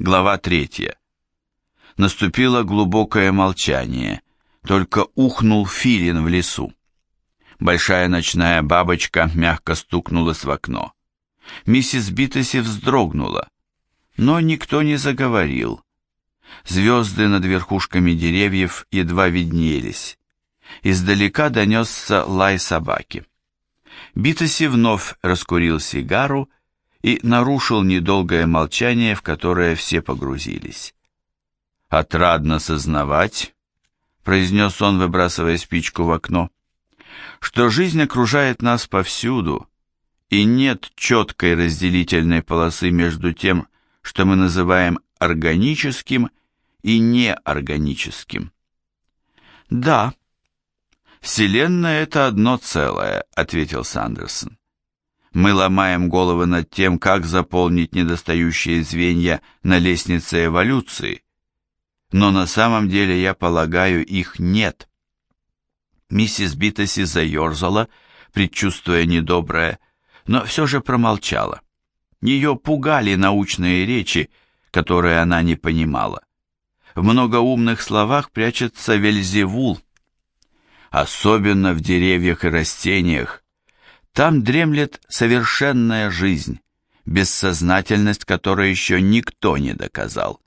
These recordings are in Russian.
Глава третья. Наступило глубокое молчание, только ухнул филин в лесу. Большая ночная бабочка мягко стукнулась в окно. Миссис Биттеси вздрогнула, но никто не заговорил. Звезды над верхушками деревьев едва виднелись. Издалека донесся лай собаки. Биттеси вновь раскурил сигару и нарушил недолгое молчание, в которое все погрузились. «Отрадно сознавать», — произнес он, выбрасывая спичку в окно, что жизнь окружает нас повсюду, и нет четкой разделительной полосы между тем, что мы называем органическим и неорганическим. «Да, Вселенная — это одно целое», — ответил Сандерсон. «Мы ломаем головы над тем, как заполнить недостающие звенья на лестнице эволюции, но на самом деле, я полагаю, их нет». Миссис Биттеси заерзала, предчувствуя недоброе, но все же промолчала. Ее пугали научные речи, которые она не понимала. В многоумных словах прячется Вельзевул, особенно в деревьях и растениях. Там дремлет совершенная жизнь, бессознательность, которой еще никто не доказал.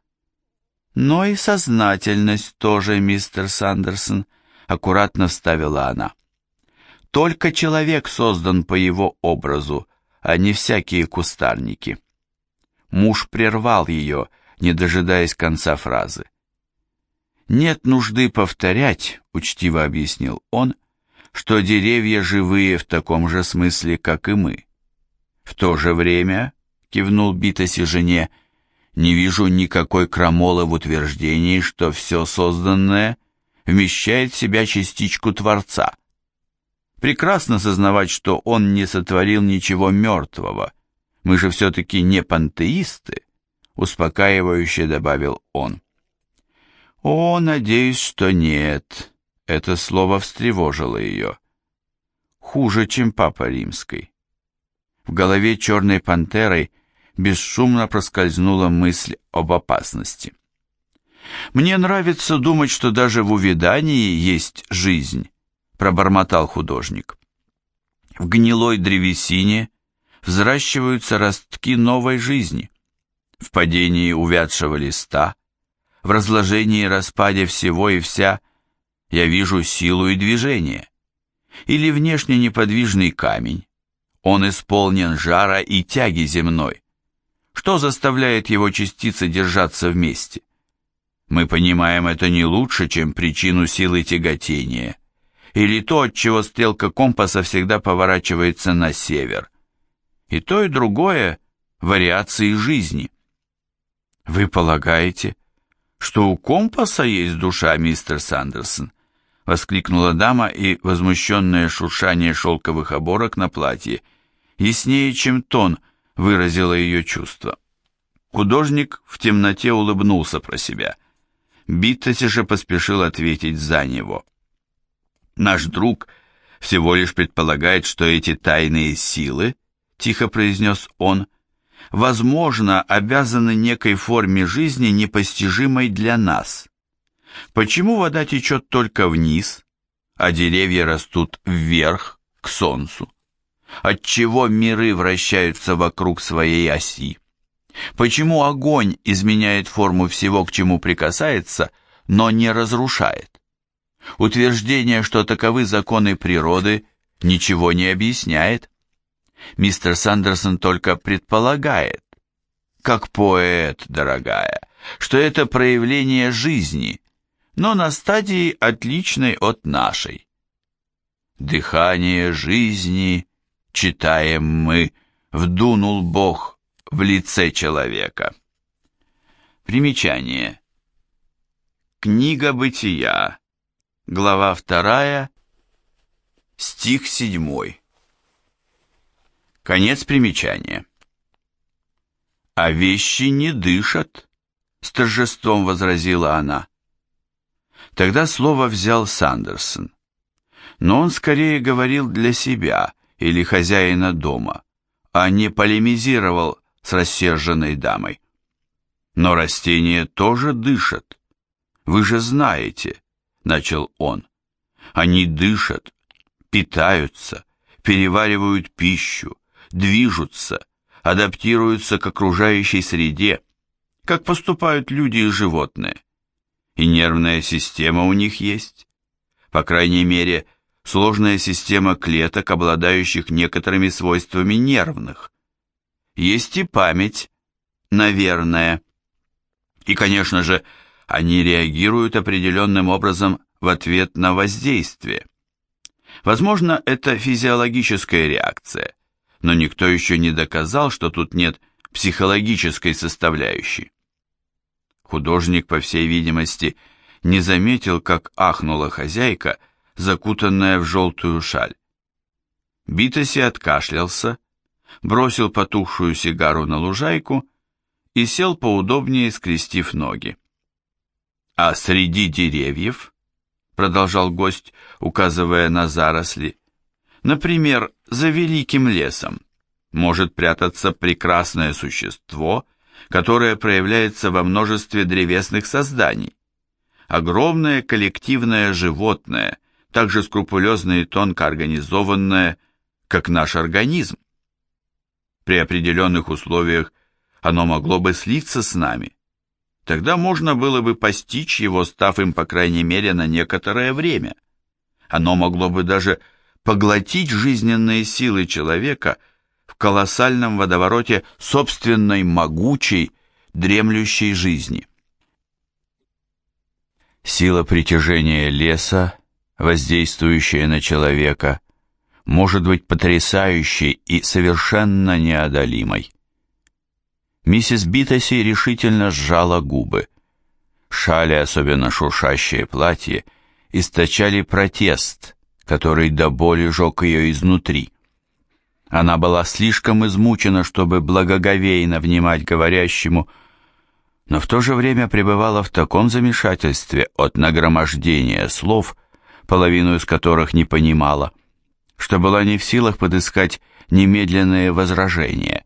Но и сознательность тоже, мистер Сандерсон — аккуратно вставила она. Только человек создан по его образу, а не всякие кустарники. Муж прервал ее, не дожидаясь конца фразы. «Нет нужды повторять», — учтиво объяснил он, «что деревья живые в таком же смысле, как и мы. В то же время», — кивнул Битоси жене, «не вижу никакой крамолы в утверждении, что все созданное вмещает в себя частичку Творца. Прекрасно сознавать, что он не сотворил ничего мертвого. Мы же все-таки не пантеисты, успокаивающе добавил он. О, надеюсь, что нет. Это слово встревожило ее. Хуже, чем папа римской. В голове черной пантерой бесшумно проскользнула мысль об опасности. Мне нравится думать, что даже в увядании есть жизнь, пробормотал художник. В гнилой древесине взращиваются ростки новой жизни. В падении увядшего листа, в разложении и распаде всего и вся я вижу силу и движение. Или внешне неподвижный камень. Он исполнен жара и тяги земной. Что заставляет его частицы держаться вместе? Мы понимаем это не лучше, чем причину силы тяготения, или то, от чего стрелка компаса всегда поворачивается на север. И то, и другое – вариации жизни. Вы полагаете, что у компаса есть душа, мистер Сандерсон? Воскликнула дама, и возмущенное шуршание шелковых оборок на платье яснее, чем тон, выразило ее чувство. Художник в темноте улыбнулся про себя – Биттоси же поспешил ответить за него. «Наш друг всего лишь предполагает, что эти тайные силы, — тихо произнес он, — возможно, обязаны некой форме жизни, непостижимой для нас. Почему вода течет только вниз, а деревья растут вверх, к солнцу? Отчего миры вращаются вокруг своей оси? Почему огонь изменяет форму всего, к чему прикасается, но не разрушает? Утверждение, что таковы законы природы, ничего не объясняет. Мистер Сандерсон только предполагает, как поэт, дорогая, что это проявление жизни, но на стадии отличной от нашей. Дыхание жизни, читаем мы, вдунул Бог в лице человека. Примечание. Книга Бытия, глава 2, стих 7. Конец примечания. «А вещи не дышат», — с торжеством возразила она. Тогда слово взял Сандерсон. Но он скорее говорил для себя или хозяина дома, а не полемизировал с рассерженной дамой. Но растения тоже дышат. Вы же знаете, начал он. Они дышат, питаются, переваривают пищу, движутся, адаптируются к окружающей среде, как поступают люди и животные. И нервная система у них есть. По крайней мере, сложная система клеток, обладающих некоторыми свойствами нервных. Есть и память, наверное. И, конечно же, они реагируют определенным образом в ответ на воздействие. Возможно, это физиологическая реакция, но никто еще не доказал, что тут нет психологической составляющей. Художник, по всей видимости, не заметил, как ахнула хозяйка, закутанная в желтую шаль. Битоси откашлялся, бросил потухшую сигару на лужайку и сел поудобнее, скрестив ноги. А среди деревьев, продолжал гость, указывая на заросли, например, за великим лесом, может прятаться прекрасное существо, которое проявляется во множестве древесных созданий. Огромное коллективное животное, также скрупулезно и тонко организованное, как наш организм. При определенных условиях оно могло бы слиться с нами. Тогда можно было бы постичь его, став им, по крайней мере, на некоторое время. Оно могло бы даже поглотить жизненные силы человека в колоссальном водовороте собственной могучей, дремлющей жизни. Сила притяжения леса, воздействующая на человека, может быть потрясающей и совершенно неодолимой. Миссис Битоси решительно сжала губы. Шали, особенно шуршащее платье, источали протест, который до боли жег ее изнутри. Она была слишком измучена, чтобы благоговейно внимать говорящему, но в то же время пребывала в таком замешательстве от нагромождения слов, половину из которых не понимала, что была не в силах подыскать немедленные возражения.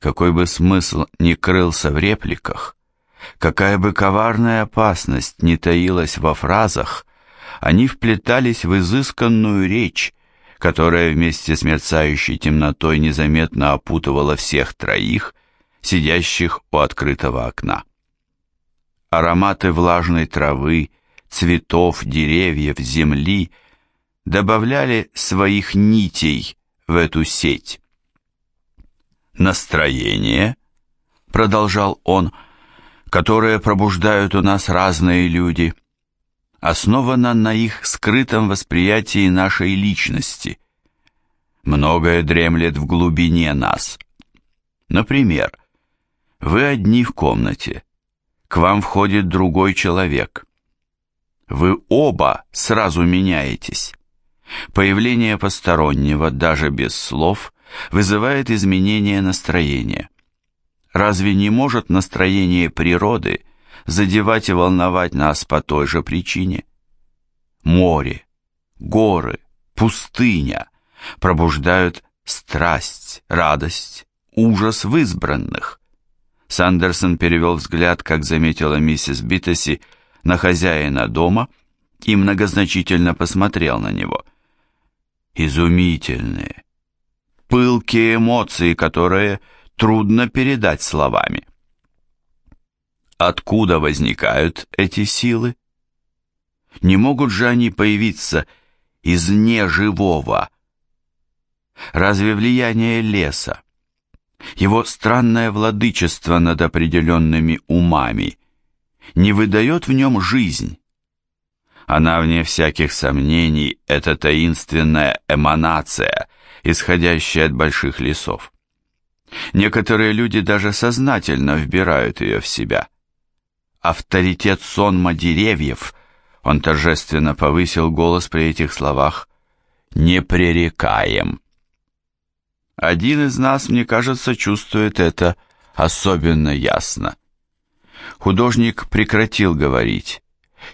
Какой бы смысл ни крылся в репликах, какая бы коварная опасность ни таилась во фразах, они вплетались в изысканную речь, которая вместе с мерцающей темнотой незаметно опутывала всех троих, сидящих у открытого окна. Ароматы влажной травы, цветов, деревьев, земли добавляли своих нитей в эту сеть. Настроение, продолжал он, которое пробуждают у нас разные люди – основана на их скрытом восприятии нашей личности. Многое дремлет в глубине нас. Например, вы одни в комнате, к вам входит другой человек. Вы оба сразу меняетесь. Появление постороннего, даже без слов, вызывает изменение настроения. Разве не может настроение природы – задевать и волновать нас по той же причине. Море, горы, пустыня пробуждают страсть, радость, ужас в избранных. Сандерсон перевел взгляд, как заметила миссис Биттеси, на хозяина дома и многозначительно посмотрел на него. Изумительные, пылкие эмоции, которые трудно передать словами. Откуда возникают эти силы? Не могут же они появиться из неживого? Разве влияние леса, его странное владычество над определенными умами, не выдает в нем жизнь? Она, вне всяких сомнений, это таинственная эманация, исходящая от больших лесов. Некоторые люди даже сознательно вбирают ее в себя – авторитет сонма деревьев, он торжественно повысил голос при этих словах, непререкаем. Один из нас, мне кажется, чувствует это особенно ясно. Художник прекратил говорить,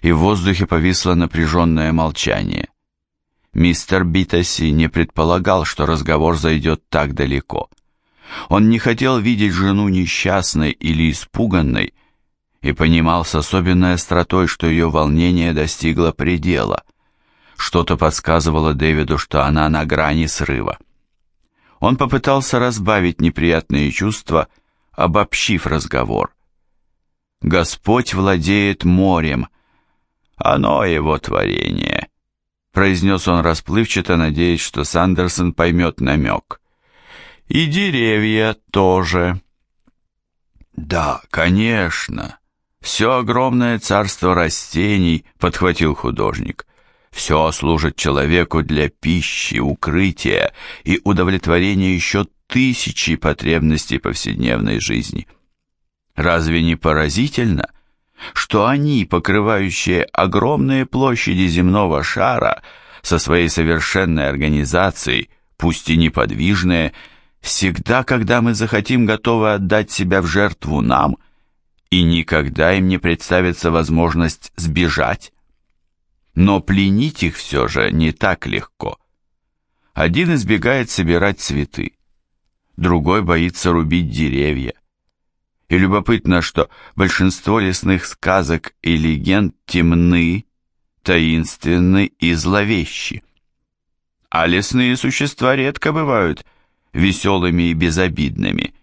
и в воздухе повисло напряженное молчание. Мистер Битоси не предполагал, что разговор зайдет так далеко. Он не хотел видеть жену несчастной или испуганной и понимал с особенной остротой, что ее волнение достигло предела. Что-то подсказывало Дэвиду, что она на грани срыва. Он попытался разбавить неприятные чувства, обобщив разговор. «Господь владеет морем. Оно его творение», — произнес он расплывчато, надеясь, что Сандерсон поймет намек. «И деревья тоже». «Да, конечно. Все огромное царство растений», — подхватил художник. Все служит человеку для пищи, укрытия и удовлетворения еще тысячи потребностей повседневной жизни. Разве не поразительно, что они, покрывающие огромные площади земного шара, со своей совершенной организацией, пусть и неподвижные, всегда, когда мы захотим, готовы отдать себя в жертву нам, и никогда им не представится возможность сбежать? но пленить их все же не так легко. Один избегает собирать цветы, другой боится рубить деревья. И любопытно, что большинство лесных сказок и легенд темны, таинственны и зловещи. А лесные существа редко бывают веселыми и безобидными.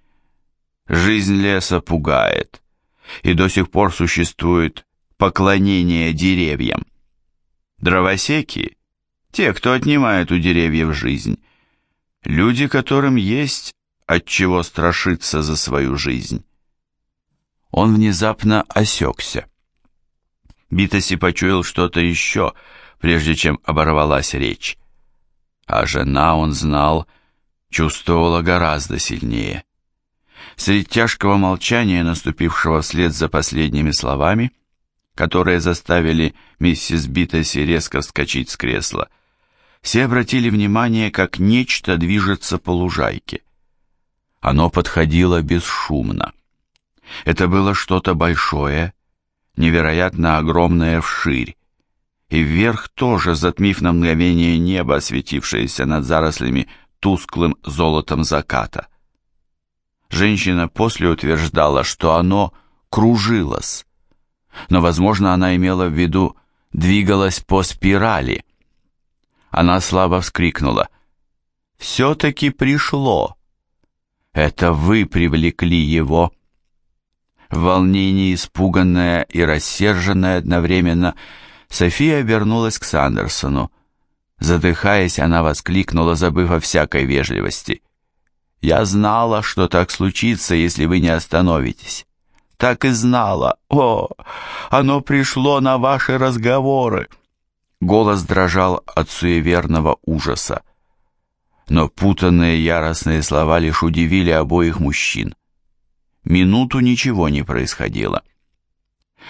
Жизнь леса пугает, и до сих пор существует поклонение деревьям. Дровосеки – те, кто отнимает у деревьев жизнь. Люди, которым есть от чего страшиться за свою жизнь. Он внезапно осекся. Битоси почуял что-то еще, прежде чем оборвалась речь. А жена, он знал, чувствовала гораздо сильнее. Среди тяжкого молчания, наступившего вслед за последними словами, которые заставили миссис Битоси резко вскочить с кресла, все обратили внимание, как нечто движется по лужайке. Оно подходило бесшумно. Это было что-то большое, невероятно огромное вширь, и вверх тоже, затмив на мгновение небо, осветившееся над зарослями тусклым золотом заката. Женщина после утверждала, что оно кружилось, но, возможно, она имела в виду двигалась по спирали. Она слабо вскрикнула. «Все-таки пришло! Это вы привлекли его!» В волнении, испуганная и рассерженная одновременно, София обернулась к Сандерсону. Задыхаясь, она воскликнула, забыв о всякой вежливости. «Я знала, что так случится, если вы не остановитесь так и знала. О, оно пришло на ваши разговоры. Голос дрожал от суеверного ужаса. Но путанные яростные слова лишь удивили обоих мужчин. Минуту ничего не происходило.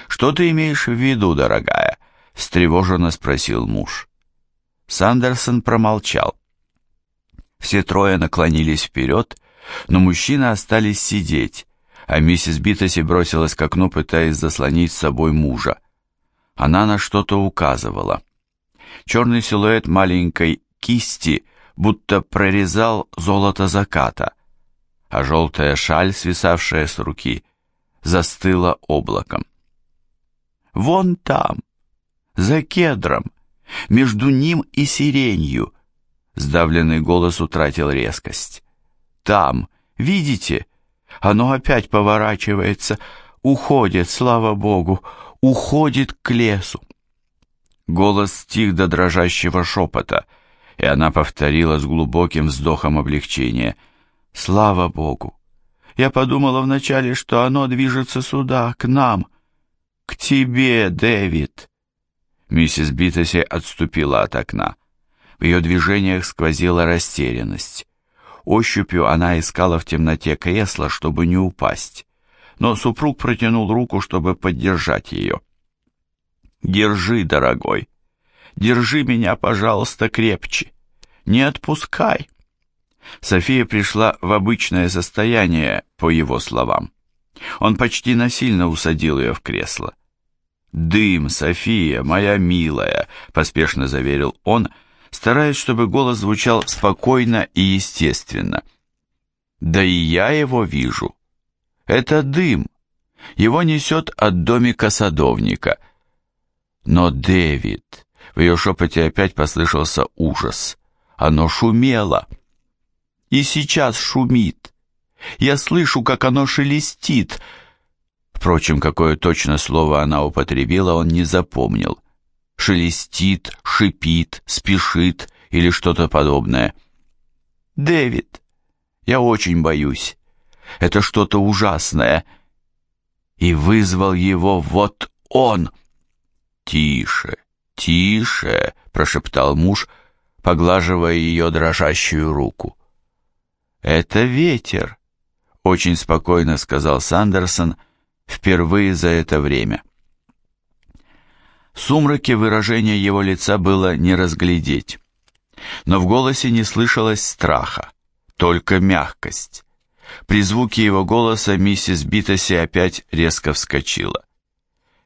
«Что ты имеешь в виду, дорогая?» — встревоженно спросил муж. Сандерсон промолчал. Все трое наклонились вперед, но мужчины остались сидеть, а миссис Битоси бросилась к окну, пытаясь заслонить с собой мужа. Она на что-то указывала. Черный силуэт маленькой кисти будто прорезал золото заката, а желтая шаль, свисавшая с руки, застыла облаком. «Вон там, за кедром, между ним и сиренью», сдавленный голос утратил резкость. «Там, видите?» Оно опять поворачивается, уходит, слава Богу, уходит к лесу. Голос стих до дрожащего шепота, и она повторила с глубоким вздохом облегчения. «Слава Богу! Я подумала вначале, что оно движется сюда, к нам, к тебе, Дэвид!» Миссис Битоси отступила от окна. В ее движениях сквозила растерянность. Ощупью она искала в темноте кресло, чтобы не упасть, но супруг протянул руку, чтобы поддержать ее. «Держи, дорогой, держи меня, пожалуйста, крепче, не отпускай». София пришла в обычное состояние, по его словам. Он почти насильно усадил ее в кресло. «Дым, София, моя милая», — поспешно заверил он, — стараясь, чтобы голос звучал спокойно и естественно. Да и я его вижу. Это дым. Его несет от домика садовника. Но Дэвид... В ее шепоте опять послышался ужас. Оно шумело. И сейчас шумит. Я слышу, как оно шелестит. Впрочем, какое точно слово она употребила, он не запомнил. Шелестит, шипит, спешит или что-то подобное. «Дэвид, я очень боюсь. Это что-то ужасное». И вызвал его вот он. «Тише, тише», — прошептал муж, поглаживая ее дрожащую руку. «Это ветер», — очень спокойно сказал Сандерсон впервые за это время. Сумраке выражение его лица было не разглядеть, но в голосе не слышалось страха, только мягкость. При звуке его голоса миссис Битоси опять резко вскочила.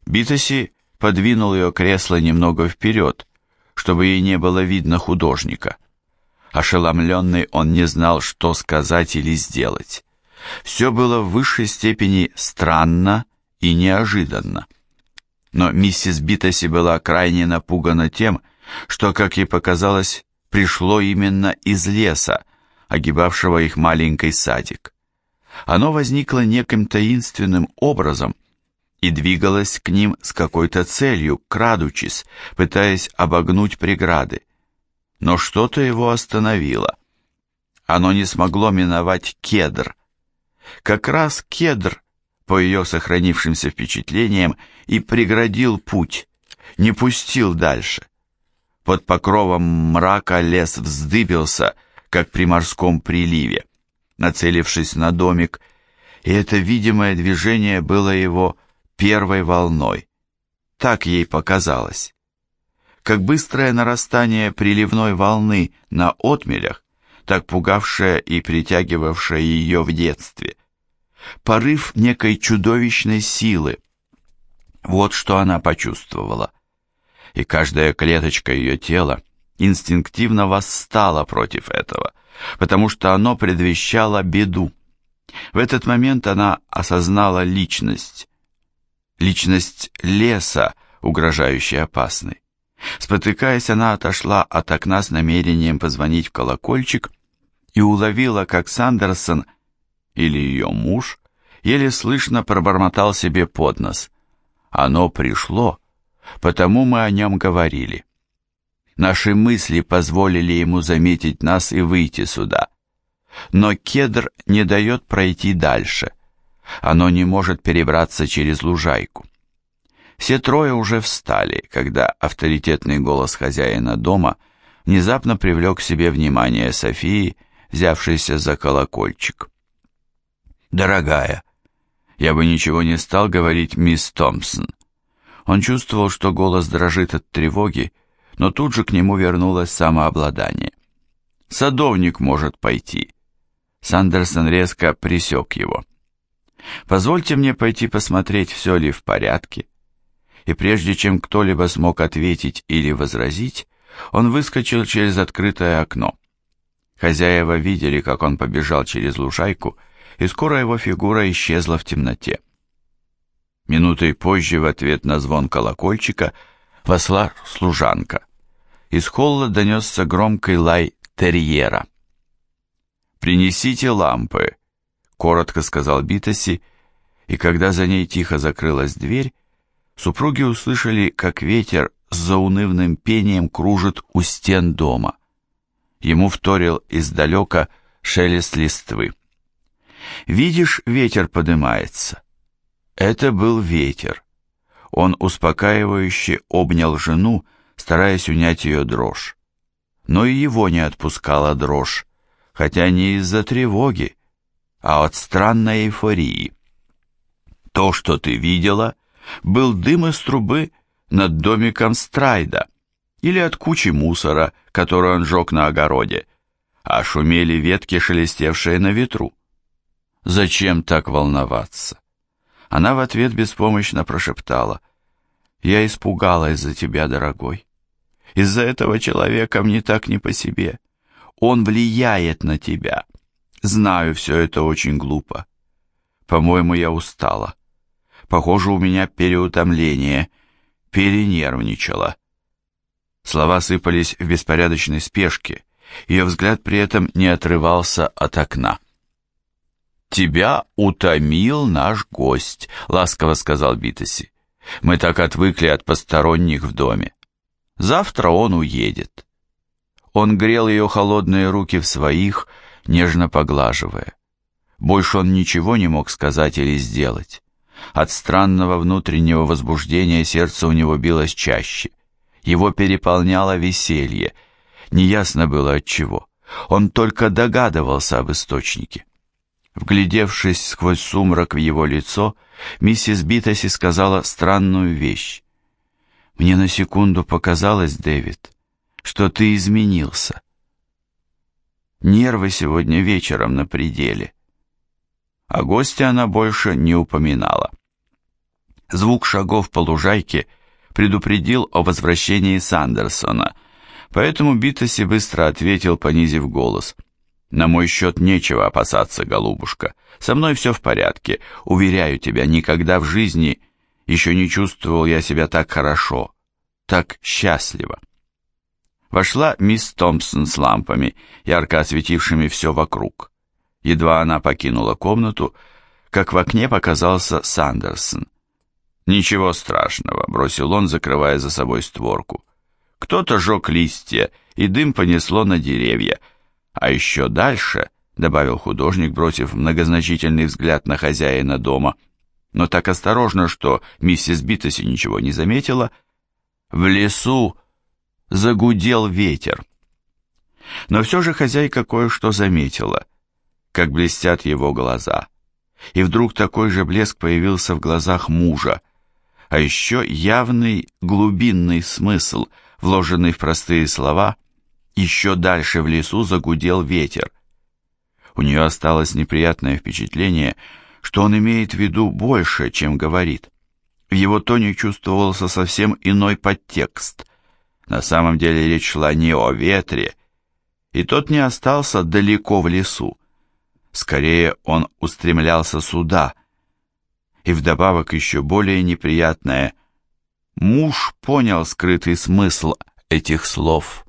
Битоси подвинул ее кресло немного вперед, чтобы ей не было видно художника. Ошеломленный он не знал, что сказать или сделать. Все было в высшей степени странно и неожиданно. Но миссис Битоси была крайне напугана тем, что, как ей показалось, пришло именно из леса, огибавшего их маленький садик. Оно возникло неким таинственным образом и двигалось к ним с какой-то целью, крадучись, пытаясь обогнуть преграды но что-то его остановило. Оно не смогло миновать кедр. Как раз кедр, по ее сохранившимся впечатлениям, и преградил путь, не пустил дальше. Под покровом мрака лес вздыбился, как при морском приливе, нацелившись на домик, и это видимое движение было его первой волной. Так ей показалось как быстрое нарастание приливной волны на отмелях, так пугавшее и притягивавшее ее в детстве. Порыв некой чудовищной силы. Вот что она почувствовала. И каждая клеточка ее тела инстинктивно восстала против этого, потому что оно предвещало беду. В этот момент она осознала личность. Личность леса, угрожающей опасной. Спотыкаясь, она отошла от окна с намерением позвонить в колокольчик и уловила, как Сандерсон или ее муж еле слышно пробормотал себе под нос. «Оно пришло, потому мы о нем говорили. Наши мысли позволили ему заметить нас и выйти сюда. Но кедр не дает пройти дальше. Оно не может перебраться через лужайку. Все трое уже встали, когда авторитетный голос хозяина дома внезапно привлек к себе внимание Софии, взявшейся за колокольчик. «Дорогая, я бы ничего не стал говорить мисс Томпсон». Он чувствовал, что голос дрожит от тревоги, но тут же к нему вернулось самообладание. «Садовник может пойти». Сандерсон резко присек его. «Позвольте мне пойти посмотреть, все ли в порядке» и прежде чем кто-либо смог ответить или возразить, он выскочил через открытое окно. Хозяева видели, как он побежал через лужайку, и скоро его фигура исчезла в темноте. Минутой позже в ответ на звон колокольчика вошла служанка. Из холла донесся громкий лай терьера. «Принесите лампы», — коротко сказал Битоси, и когда за ней тихо закрылась дверь, супруги услышали, как ветер с заунывным пением кружит у стен дома. Ему вторил издалека шелест листвы. «Видишь, ветер подымается». Это был ветер. Он успокаивающе обнял жену, стараясь унять ее дрожь. Но и его не отпускала дрожь, хотя не из-за тревоги, а от странной эйфории. То, что ты видела, был дым из трубы над домиком Страйда или от кучи мусора, которую он жег на огороде, а шумели ветки, шелестевшие на ветру. Зачем так волноваться? Она в ответ беспомощно прошептала. «Я испугалась за тебя, дорогой. Из-за этого человека мне так не по себе. Он влияет на тебя. Знаю, все это очень глупо. По-моему, я устала. Похоже, у меня переутомление, перенервничала. Слова сыпались в беспорядочной спешке, ее взгляд при этом не отрывался от окна. «Тебя утомил наш гость», — ласково сказал Битоси. «Мы так отвыкли от посторонних в доме. Завтра он уедет». Он грел ее холодные руки в своих, нежно поглаживая. Больше он ничего не мог сказать или сделать. От странного внутреннего возбуждения сердце у него билось чаще. Его переполняло веселье. Неясно было от чего. Он только догадывался об источнике. Вглядевшись сквозь сумрак в его лицо, миссис Битоси сказала странную вещь. «Мне на секунду показалось, Дэвид, что ты изменился. Нервы сегодня вечером на пределе». О госте она больше не упоминала. Звук шагов по лужайке предупредил о возвращении Сандерсона, поэтому Битоси быстро ответил, понизив голос. «На мой счет нечего опасаться, голубушка. Со мной все в порядке. Уверяю тебя, никогда в жизни еще не чувствовал я себя так хорошо, так счастливо». Вошла мисс Томпсон с лампами, ярко осветившими все вокруг. Едва она покинула комнату, как в окне показался Сандерсон. «Ничего страшного», — бросил он, закрывая за собой створку. «Кто-то жег листья, и дым понесло на деревья. А еще дальше», — добавил художник, бросив многозначительный взгляд на хозяина дома, но так осторожно, что миссис Битоси ничего не заметила, «в лесу загудел ветер». Но все же хозяйка кое-что заметила, как блестят его глаза. И вдруг такой же блеск появился в глазах мужа, а еще явный глубинный смысл, вложенный в простые слова, еще дальше в лесу загудел ветер. У нее осталось неприятное впечатление, что он имеет в виду больше, чем говорит. В его тоне чувствовался совсем иной подтекст. На самом деле речь шла не о ветре, и тот не остался далеко в лесу. Скорее, он устремлялся сюда, и вдобавок еще более неприятное. Муж понял скрытый смысл этих слов.